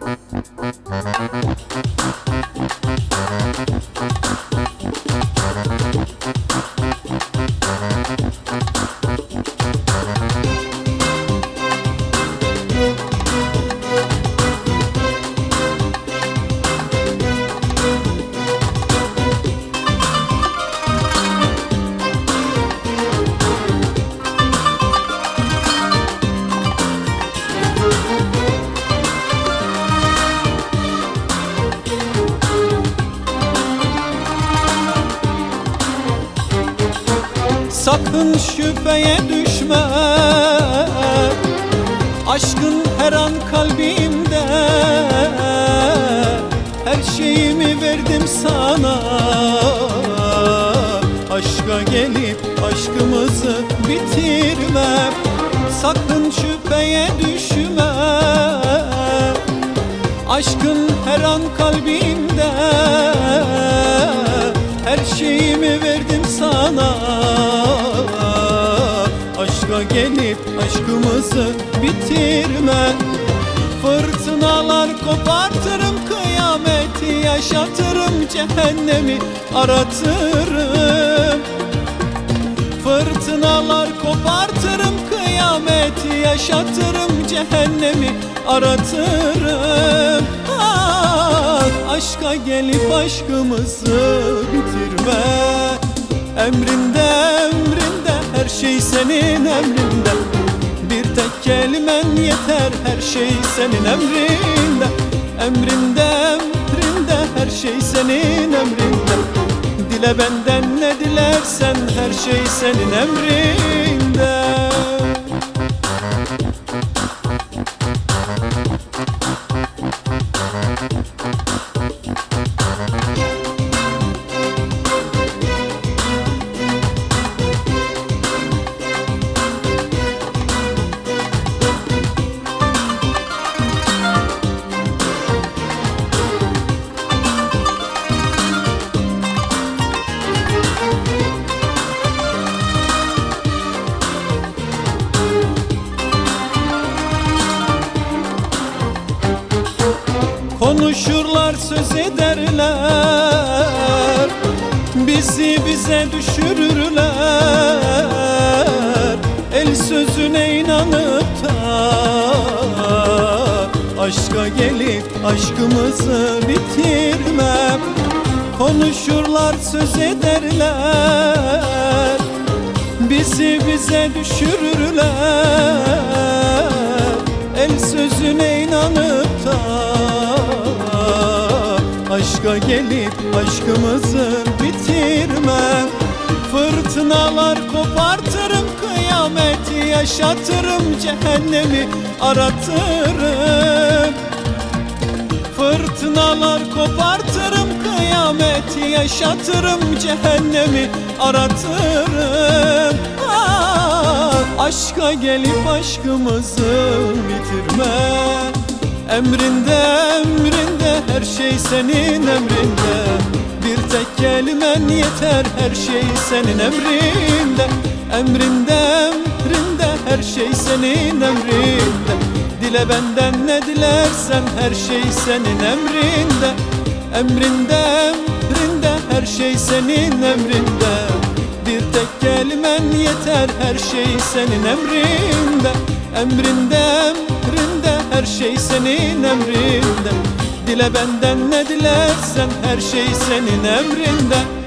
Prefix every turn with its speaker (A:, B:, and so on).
A: Thank you. Sakın şüpheye düşme. Aşkın her an kalbimde. Her şeyimi verdim sana. Aşka gelip aşkımızı bitirme. Sakın şüpheye düşme. Aşkın her an kalbimde. Her şeyimi verdim sana aşkımızı bitirme. Fırtınalar kopartırım kıyameti yaşatırım Cehennemi aratırım. Fırtınalar kopartırım kıyameti yaşatırım Cehennemi aratırım. Ah, Aşka gelip aşkımızı bitirme. Emrinde emrinde her şey senin emrinde Bir tek kelimen yeter. Her şey senin emrinde. Emrinde emrinde her şey senin emrinde. Dile benden ne dilersen her şey senin emrinde ederler. Bizi bize düşürürler. El sözüne inanıp da Aşka gelip aşkımızı bitirmem. Konuşurlar söz ederler. Bizi bize düşürürler gelip aşkımızı bitirmem Fırtınalar kopartırım kıyameti yaşatırım Cehennemi aratırım. Fırtınalar kopartırım kıyameti yaşatırım Cehennemi aratırım. Ah, Aşka gelip aşkımızı bitirme. Emrinde emrinde her şey senin emrinde. Bir tek kelimen yeter her şey senin emrinde. Emrinde emrinde her şey senin emrinde. Dile benden ne dilersen her şey senin emrinde. Emrinde emrinde her şey senin emrinde. Bir tek kelimen yeter her şey senin emrinde. Emrinde emrinde her şey senin emrinde Dile benden ne dilersen her şey senin emrinde